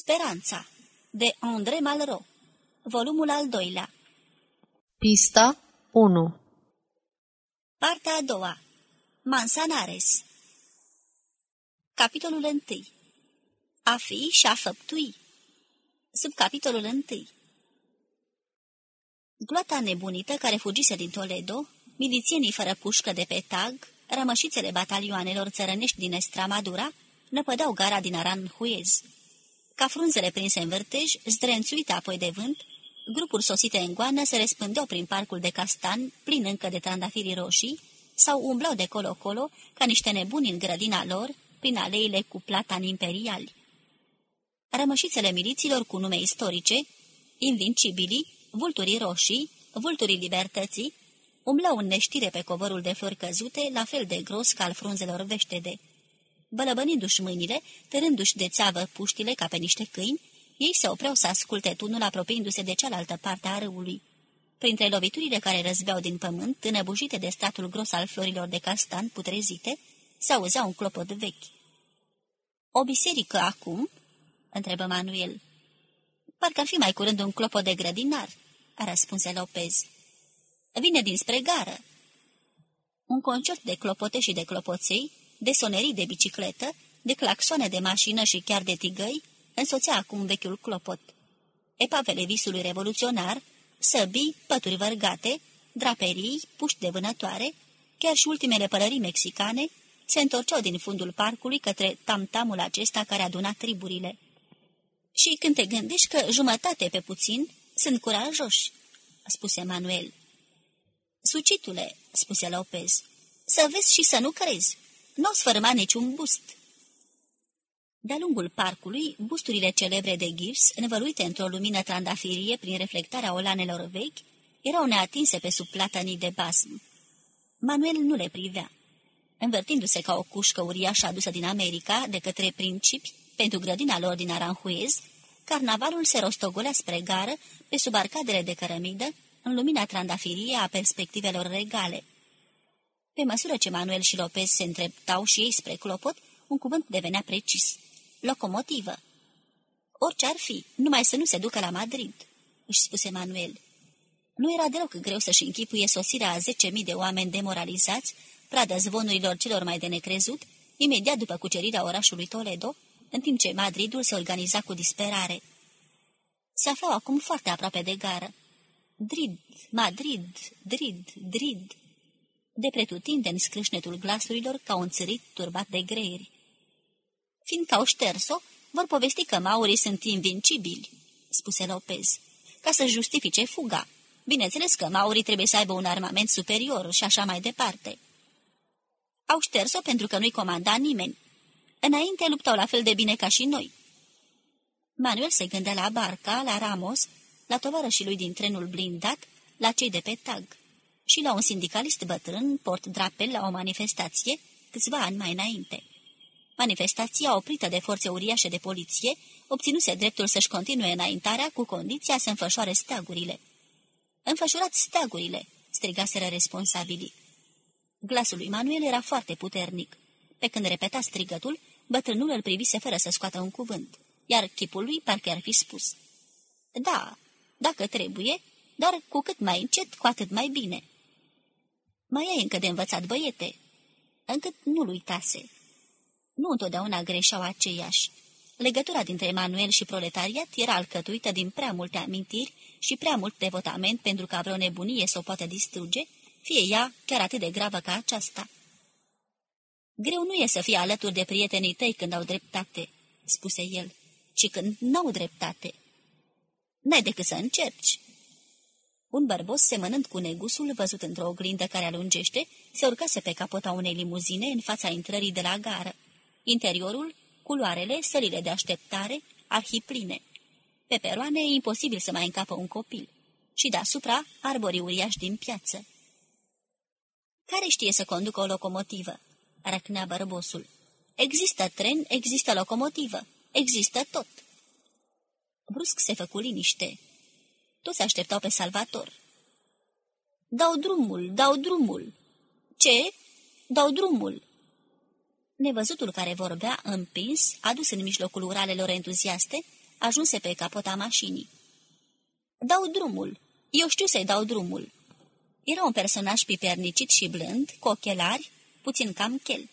Speranța de André Malraux Volumul al doilea. Pista 1 Partea a doua Mansanares. Capitolul 1 A fi și a făptui. Subcapitolul 1 Gloata nebunită care fugise din Toledo, milițienii fără pușcă de pe tag, rămășițele batalioanelor țărănești din Estramadura, năpădeau gara din Aranjuez. Ca frunzele prinse în vârtej, zdrențuite apoi de vânt, grupuri sosite în goană se răspândeau prin parcul de castan, plin încă de trandafiri roșii, sau umblau de colo-colo, ca niște nebuni în grădina lor, prin aleile cu platani imperiali. Rămășițele miliților cu nume istorice, invincibili, vulturii roșii, vulturii libertății, umblau în neștire pe covorul de flori căzute, la fel de gros ca al frunzelor veștede. Bălăbănindu-și mâinile, târându-și de țeavă puștile ca pe niște câini, ei se opreau să asculte tunul apropiindu-se de cealaltă parte a râului. Printre loviturile care răzbeau din pământ, înăbușite de statul gros al florilor de castan putrezite, se auzea un clopot vechi. O biserică acum?" întrebă Manuel. Parcă ar fi mai curând un clopot de grădinar," răspunse Lopez. Vine dinspre gară." Un concert de clopote și de clopoței, de sonerii de bicicletă, de claxoane de mașină și chiar de tigăi, însoțea acum vechiul clopot. Epavele visului revoluționar, săbii, pături vărgate, draperii, puști de vânătoare, chiar și ultimele pălării mexicane, se întorceau din fundul parcului către tamtamul acesta care aduna triburile. Și când te gândești că jumătate pe puțin sunt curajoși, spuse Manuel. Sucitule, spuse Lopez, să vezi și să nu crezi. Nu o sfărâma niciun bust. De-a lungul parcului, busturile celebre de gips, învăluite într-o lumină trandafirie prin reflectarea olanelor vechi, erau neatinse pe sub platanii de basm. Manuel nu le privea. Învârtindu-se ca o cușcă uriașă adusă din America de către principi pentru grădina lor din Aranjuez, carnavalul se rostogolea spre gară pe sub arcadele de cărămidă, în lumina trandafirie a perspectivelor regale. Pe măsură ce Manuel și Lopez se întreptau și ei spre clopot, un cuvânt devenea precis. Locomotivă. Orice ar fi, numai să nu se ducă la Madrid, își spuse Manuel. Nu era deloc greu să-și închipuie sosirea a zece mii de oameni demoralizați, pradă zvonurilor celor mai de necrezut, imediat după cucerirea orașului Toledo, în timp ce Madridul se organiza cu disperare. Se aflau acum foarte aproape de gară. Drid, Madrid, Drid, Drid. De pretutindeni scrâșnetul glasurilor ca un țărit turbat de greieri. Fiindcă au șters-o, vor povesti că maurii sunt invincibili, spuse Lopez, ca să justifice fuga. Bineînțeles că maurii trebuie să aibă un armament superior și așa mai departe. Au șters-o pentru că nu-i comanda nimeni. Înainte luptau la fel de bine ca și noi. Manuel se gândea la Barca, la Ramos, la tovarășii lui din trenul blindat, la cei de pe tag și la un sindicalist bătrân, port drapel la o manifestație, câțiva ani mai înainte. Manifestația, oprită de forțe uriașe de poliție, obținuse dreptul să-și continue înaintarea cu condiția să înfășoare steagurile. Înfășurați steagurile!" strigaseră responsabilii. Glasul lui Manuel era foarte puternic. Pe când repeta strigătul, bătrânul îl privise fără să scoată un cuvânt, iar chipul lui parcă ar fi spus. Da, dacă trebuie, dar cu cât mai încet, cu atât mai bine." Mai ai încă de învățat, băiete?" Încât nu-l uitase. Nu întotdeauna greșeau aceiași. Legătura dintre Emanuel și proletariat era alcătuită din prea multe amintiri și prea mult devotament pentru ca vreo nebunie să o poată distruge, fie ea chiar atât de gravă ca aceasta. Greu nu e să fii alături de prietenii tăi când au dreptate," spuse el, ci când n-au dreptate. N-ai decât să încerci." Un bărbos, semănând cu negusul, văzut într-o oglindă care alungește, se urcase pe capota unei limuzine în fața intrării de la gară. Interiorul, culoarele, sălile de așteptare, arhipline. Pe peroane e imposibil să mai încapă un copil. Și deasupra, arborii uriași din piață. Care știe să conducă o locomotivă? Răcnea bărbosul. Există tren, există locomotivă, există tot. Brusc se făcu liniște. Toți așteptau pe Salvator. Dau drumul, dau drumul. Ce? Dau drumul. Nevăzutul care vorbea, împins, adus în mijlocul uralelor entuziaste, ajunse pe capota mașinii. Dau drumul. Eu știu să-i dau drumul." Era un personaj pipernicit și blând, cu ochelari, puțin cam chel.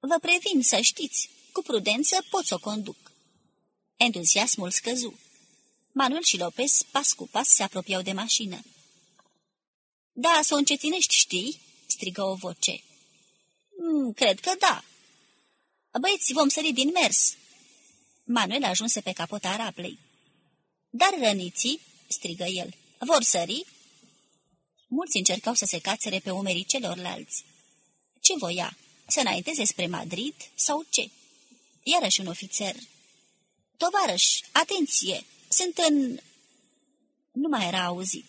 Vă previn să știți, cu prudență pot să o conduc. Entuziasmul scăzu. Manuel și Lopez, pas cu pas, se apropiau de mașină. Da, să o încetinești, știi?" strigă o voce. Mm, cred că da." Băieți, vom sări din mers." Manuel ajunse pe capota rablei. Dar răniții?" strigă el. Vor sări?" Mulți încercau să se cațere pe umerii celorlalți. Ce voia? Să înainteze spre Madrid sau ce? Iarăși un ofițer. Tovarăș, atenție! Sunt în... Nu mai era auzit.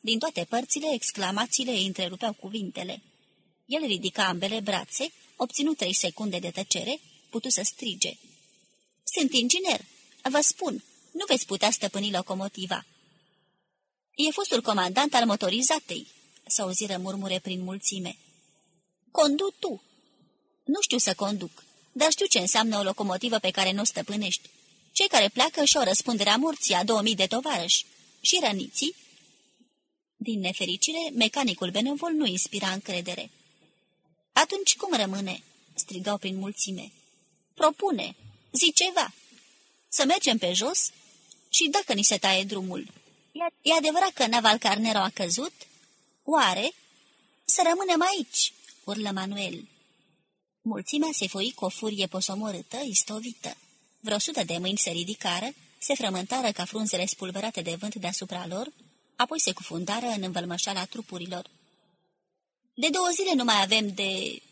Din toate părțile, exclamațiile îi întrerupeau cuvintele. El ridica ambele brațe, obținu trei secunde de tăcere, putu să strige. Sunt inginer. Vă spun, nu veți putea stăpâni locomotiva. E fostul comandant al motorizatei, să auziră murmure prin mulțime. Condu tu. Nu știu să conduc, dar știu ce înseamnă o locomotivă pe care nu o stăpânești. Cei care pleacă și-o răspunderea morții a două mii de tovarăși. Și răniții? Din nefericire, mecanicul benevol nu inspira încredere. Atunci cum rămâne?" strigau prin mulțime. Propune, zi ceva. Să mergem pe jos? Și dacă ni se taie drumul? E adevărat că Naval Carnero a căzut? Oare? Să rămânem aici!" urlă Manuel. Mulțimea se foi cu o furie posomorâtă, istovită. Vreo sută de mâini se ridicară, se frământară ca frunzele spulberate de vânt deasupra lor, apoi se cufundară în învălmășala trupurilor. De două zile nu mai avem de...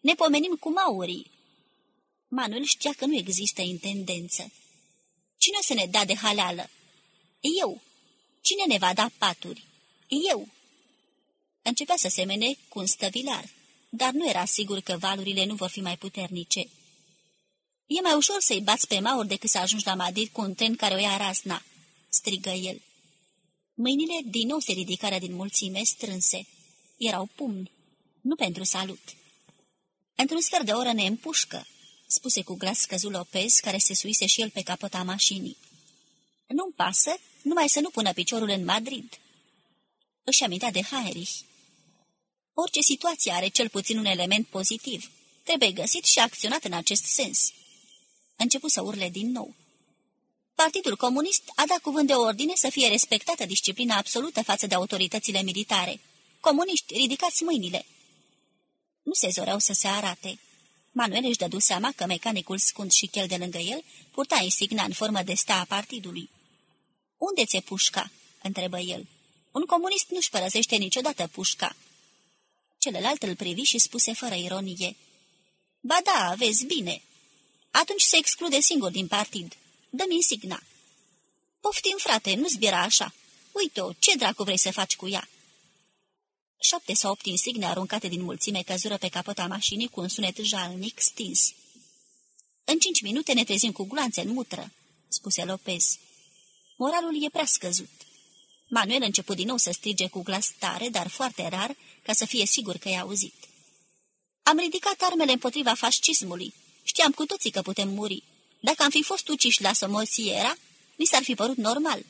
Ne pomenim cu maurii." Manuel știa că nu există intendență. Cine o să ne da de haleală? Eu. Cine ne va da paturi? Eu. Începea să semene cu un stăvilar, dar nu era sigur că valurile nu vor fi mai puternice. E mai ușor să-i bați pe maur decât să ajungi la Madrid cu un tren care o ia rasna," strigă el. Mâinile din nou se ridicară din mulțime strânse. Erau pumni, nu pentru salut. Într-un sfert de oră ne împușcă, spuse cu glas scăzul Lopez, care se suise și el pe capota mașinii. Nu-mi pasă, numai să nu pună piciorul în Madrid. Își amintea de Heinrich. Orice situație are cel puțin un element pozitiv. Trebuie găsit și acționat în acest sens. Începu să urle din nou. Partidul Comunist a dat cuvânt de ordine să fie respectată disciplina absolută față de autoritățile militare. Comuniști, ridicați mâinile! Nu se zoreau să se arate. Manuel își dădu seama că mecanicul scund și chel de lângă el purta insigna în formă de sta a partidului. Unde ți-e pușca?" întrebă el. Un comunist nu-și părăsește niciodată pușca." Celălalt îl privi și spuse fără ironie. Ba da, vezi bine. Atunci se exclude singur din partid. Dă-mi insigna." Poftim, frate, nu zbiera așa. Uite-o, ce dracu vrei să faci cu ea?" Șapte sau opt insigne aruncate din mulțime căzură pe capota mașinii cu un sunet jalnic stins. În cinci minute ne trezim cu gloanțe în mutră," spuse Lopez. Moralul e prea scăzut. Manuel început din nou să strige cu glas tare, dar foarte rar, ca să fie sigur că i-a auzit. Am ridicat armele împotriva fascismului. Știam cu toții că putem muri. Dacă am fi fost uciși la Somosiera, mi s-ar fi părut normal.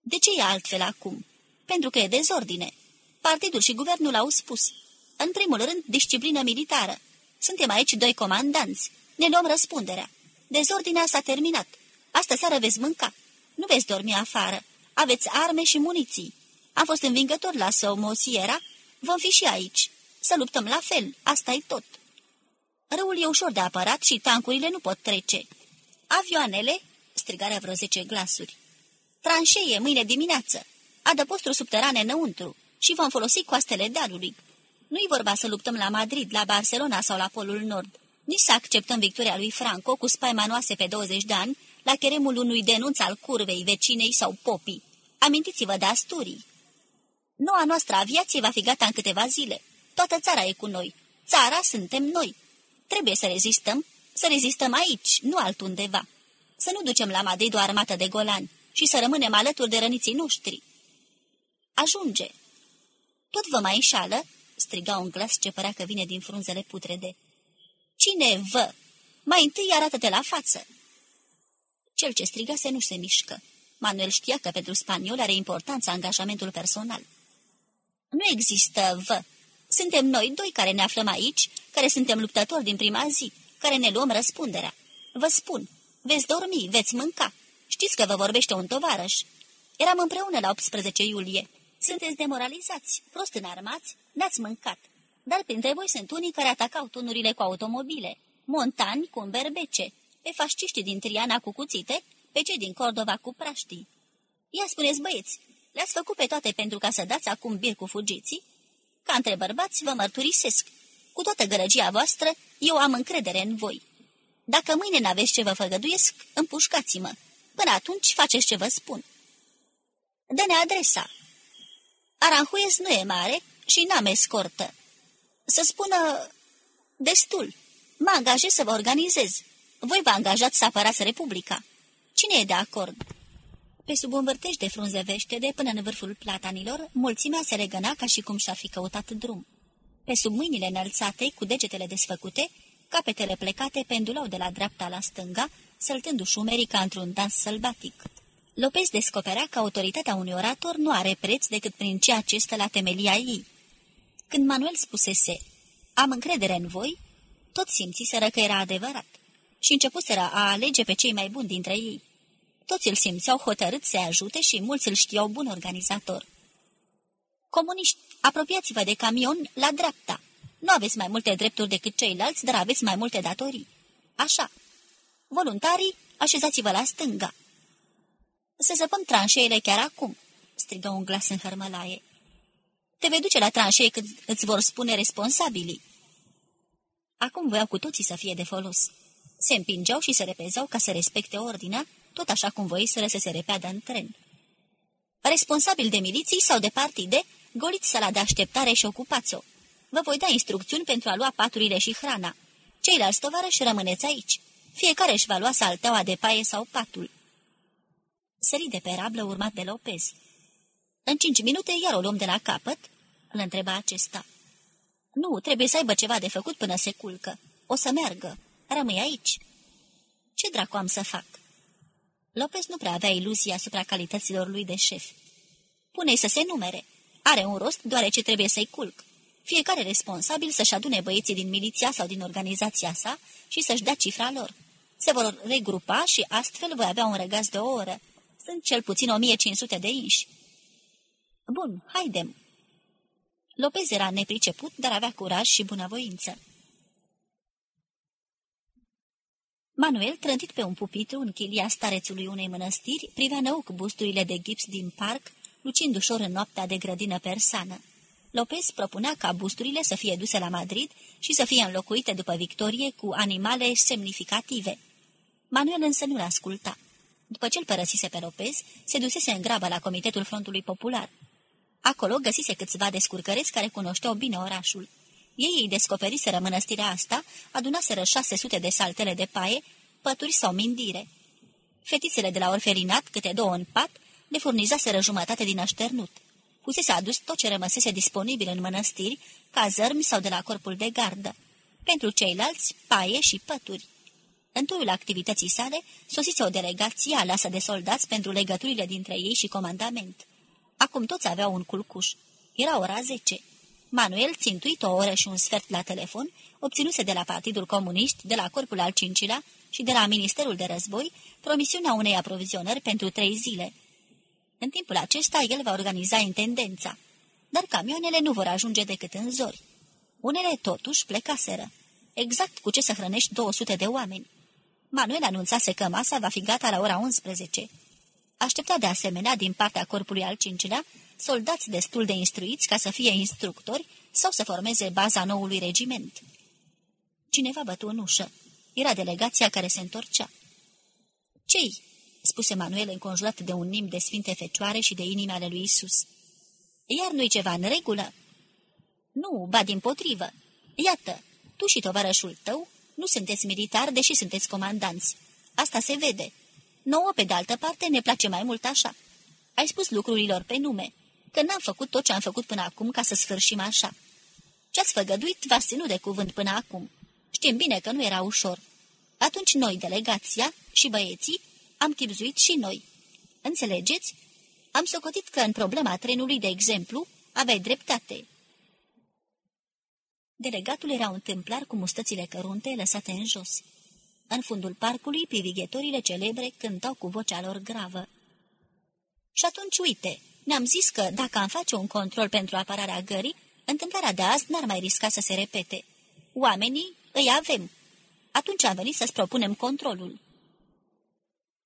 De ce e altfel acum? Pentru că e dezordine. Partidul și guvernul au spus. În primul rând, disciplină militară. Suntem aici doi comandanți. Ne luăm răspunderea. Dezordinea s-a terminat. Astă seară veți mânca. Nu veți dormi afară. Aveți arme și muniții. Am fost învingător la Somosiera. Vom fi și aici. Să luptăm la fel. asta e tot. Râul e ușor de apărat și tancurile nu pot trece. Avioanele, strigară vreo zece glasuri. Tranșeie, mâine dimineață. Adăposturi subterane înăuntru și vom folosi coastele dealului. Nu-i vorba să luptăm la Madrid, la Barcelona sau la Polul Nord, nici să acceptăm victoria lui Franco cu spaimanoase pe 20 de ani la cheremul unui denunț al curvei, vecinei sau popii. Amintiți-vă de Asturii. Noua noastră aviație va fi gata în câteva zile. Toată țara e cu noi. Țara suntem noi. Trebuie să rezistăm, să rezistăm aici, nu altundeva. Să nu ducem la Madrid o armată de golani și să rămânem alături de răniții noștri. Ajunge. Tot vă mai înșală? striga un glas ce părea că vine din frunzele putrede. Cine vă? Mai întâi arată-te la față. Cel ce strigase nu se mișcă. Manuel știa că pentru spaniol are importanța angajamentul personal. Nu există vă. Suntem noi doi care ne aflăm aici, care suntem luptători din prima zi, care ne luăm răspunderea. Vă spun, veți dormi, veți mânca. Știți că vă vorbește un tovarăș. Eram împreună la 18 iulie. Sunteți demoralizați, prost înarmați, n-ați mâncat. Dar printre voi sunt unii care atacau tunurile cu automobile, montani cu berbece, pe fasciștii din Triana cu cuțite, pe cei din Cordova cu praștii. Ia spuneți, băieți, le-ați făcut pe toate pentru ca să dați acum bir cu fugiții? Ca între bărbați vă mărturisesc. Cu toată gărăgia voastră, eu am încredere în voi. Dacă mâine n-aveți ce vă făgăduiesc, împușcați-mă. Până atunci faceți ce vă spun. Dă-ne adresa. Aranjuez nu e mare și n-am escortă. Să spună... Destul. Mă angajez să vă organizez. Voi vă angajați să apărați Republica. Cine e de acord?" Pe sub un vârtej de frunze veștede până în vârful platanilor, mulțimea se regăna ca și cum și-ar fi căutat drum. Pe sub mâinile înălțate, cu degetele desfăcute, capetele plecate pendulau de la dreapta la stânga, săltându-și umerii ca într-un dans sălbatic. Lopez descoperea că autoritatea unui orator nu are preț decât prin ceea ce stă la temelia ei. Când Manuel spusese, am încredere în voi, tot simțiseră că era adevărat și începuseră a alege pe cei mai buni dintre ei. Toți îl simțeau hotărât să ajute și mulți îl știau bun organizator. Comuniști, apropiați-vă de camion la dreapta. Nu aveți mai multe drepturi decât ceilalți, dar aveți mai multe datorii. Așa. Voluntarii, așezați-vă la stânga. Să zăpăm tranșeile chiar acum, strigă un glas în hărmălaie. Te vei duce la tranșee când îți vor spune responsabilii. Acum voiau cu toții să fie de folos. Se împingeau și se repezau ca să respecte ordinea, tot așa cum voiseră să se repeadă în tren. Responsabil de miliții sau de partide, goliți sala de așteptare și ocupați-o. Vă voi da instrucțiuni pentru a lua paturile și hrana. Ceilalți tovarăși rămâneți aici. Fiecare își va lua salteaua de paie sau patul. Sări de pe rablă urmat de Lopez. În cinci minute iar o luăm de la capăt?" îl întreba acesta. Nu, trebuie să aibă ceva de făcut până se culcă. O să meargă. Rămâi aici." Ce dracu am să fac?" Lopez nu prea avea iluzia asupra calităților lui de șef. Pune-i să se numere. Are un rost deoarece trebuie să-i culc. Fiecare responsabil să-și adune băieții din miliția sau din organizația sa și să-și dea cifra lor. Se vor regrupa și astfel voi avea un răgaz de o oră. Sunt cel puțin 1500 de inși. Bun, haidem. Lopez era nepriceput, dar avea curaj și bunăvoință. Manuel, trântit pe un pupitru în chilia starețului unei mănăstiri, privea năuc busturile de gips din parc, lucind ușor în noaptea de grădină persană. Lopez propunea ca busturile să fie duse la Madrid și să fie înlocuite după victorie cu animale semnificative. Manuel însă nu l-asculta. După ce îl părăsise pe Lopez, se dusese în grabă la Comitetul Frontului Popular. Acolo găsise câțiva descurcăreți care cunoșteau bine orașul. Ei îi descoperiseră mănăstirea asta, adunaseră șase sute de saltele de paie, pături sau mindire. Fetițele de la orfelinat, câte două în pat, le furnizaseră jumătate din așternut. Fusese adus tot ce rămăsese disponibil în mănăstiri, ca zărmi sau de la corpul de gardă. Pentru ceilalți, paie și pături. În turul activității sale, sosise o delegație aleasă de soldați pentru legăturile dintre ei și comandament. Acum toți aveau un culcuș. Era ora zece. Manuel, țintuit o oră și un sfert la telefon, obținuse de la Partidul Comunist, de la Corpul al Cincilea și de la Ministerul de Război promisiunea unei aprovizionări pentru trei zile. În timpul acesta, el va organiza intendența, dar camioanele nu vor ajunge decât în zori. Unele, totuși, plecaseră. Exact cu ce să hrănești 200 de oameni. Manuel anunțase că masa va fi gata la ora 11. Aștepta de asemenea, din partea corpului al cincilea, soldați destul de instruiți ca să fie instructori sau să formeze baza noului regiment. Cineva bătu în ușă. Era delegația care se întorcea. Cei? spuse Manuel înconjurat de un nim de sfinte fecioare și de inima ale lui Isus. Iar nu-i ceva în regulă? Nu, ba din potrivă. Iată, tu și tovarășul tău nu sunteți militari, deși sunteți comandanți. Asta se vede. Nouă, pe de altă parte, ne place mai mult așa. Ai spus lucrurilor pe nume, că n-am făcut tot ce am făcut până acum ca să sfârșim așa. Ce-ați făgăduit v-ați ținut de cuvânt până acum. Știm bine că nu era ușor. Atunci noi, delegația și băieții, am chipzuit și noi. Înțelegeți? Am socotit că în problema trenului, de exemplu, aveai dreptate. Delegatul era un templar cu mustățile cărunte lăsate în jos. În fundul parcului, privighetorile celebre cântau cu vocea lor gravă. Și atunci, uite, ne-am zis că, dacă am face un control pentru apărarea gării, întâmplarea de azi n-ar mai risca să se repete. Oamenii îi avem. Atunci am venit să-ți propunem controlul.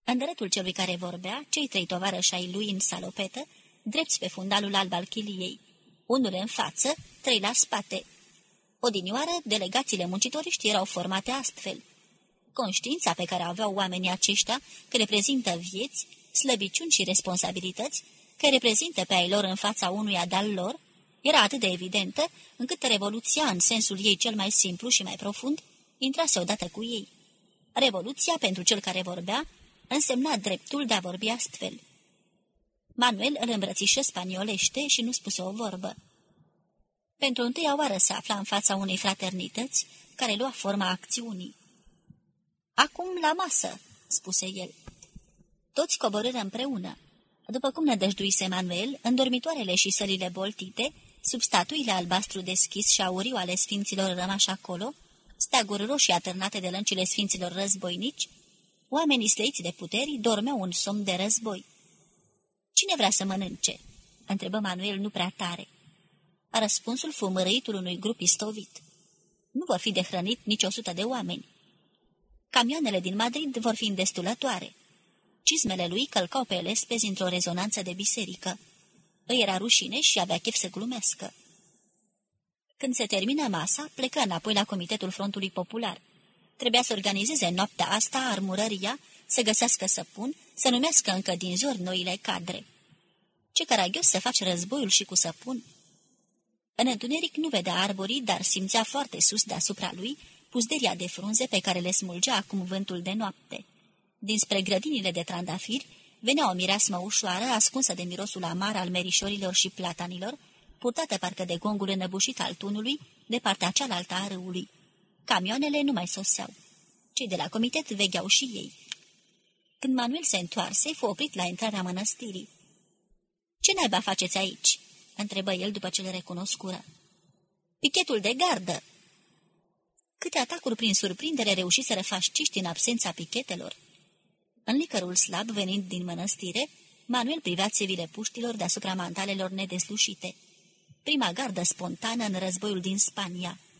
În dreptul celui care vorbea, cei trei tovarăși ai lui în salopetă, drepți pe fundalul alb al chiliei. Unul în față, trei la spate. Odinioară, delegațiile muncitoriști erau formate astfel. Conștiința pe care aveau oamenii aceștia, că reprezintă vieți, slăbiciuni și responsabilități, că reprezintă pe ai lor în fața unuia de-al lor, era atât de evidentă, încât revoluția, în sensul ei cel mai simplu și mai profund, intrase odată cu ei. Revoluția, pentru cel care vorbea, însemna dreptul de a vorbi astfel. Manuel îl îmbrățișă spaniolește și nu spuse o vorbă. Pentru întâia oară se afla în fața unei fraternități care lua forma acțiunii. Acum la masă," spuse el. Toți coborâră împreună. După cum nădăjduise Manuel, în dormitoarele și sălile boltite, sub statuile albastru deschis și auriu ale sfinților rămași acolo, steaguri roșii atârnate de lăncile sfinților războinici, oamenii sleiți de puteri dormeau un somn de război. Cine vrea să mănânce?" întrebă Manuel nu prea tare. Răspunsul fu mărăitul unui grup istovit. Nu vor fi de hrănit nici o sută de oameni. Camioanele din Madrid vor fi îndestulătoare. Cizmele lui călcau pe lespezi într-o rezonanță de biserică. Îi era rușine și avea chef să glumească. Când se termină masa, plecă înapoi la Comitetul Frontului Popular. Trebuia să organizeze noaptea asta armurăria, să găsească săpun, să numească încă din zor noile cadre. Ce caragios să faci războiul și cu săpun! În întuneric nu vedea arborii, dar simțea foarte sus deasupra lui puzderia de frunze pe care le smulgea acum vântul de noapte. Dinspre grădinile de trandafiri venea o mireasmă ușoară, ascunsă de mirosul amar al merișorilor și platanilor, purtată parcă de gongul înăbușit al tunului, de partea cealaltă a râului. Camioanele nu mai soseau. Cei de la comitet vegheau și ei. Când Manuel se întoarse, fu oprit la intrarea mănăstirii. Ce naiba faceți aici?" întrebă el după ce le recunoscură. Pichetul de gardă!" Câte atacuri prin surprindere reușiseră fasciști în absența pichetelor? În licărul slab, venind din mănăstire, Manuel privea țevile puștilor deasupra mantalelor nedeslușite. Prima gardă spontană în războiul din Spania –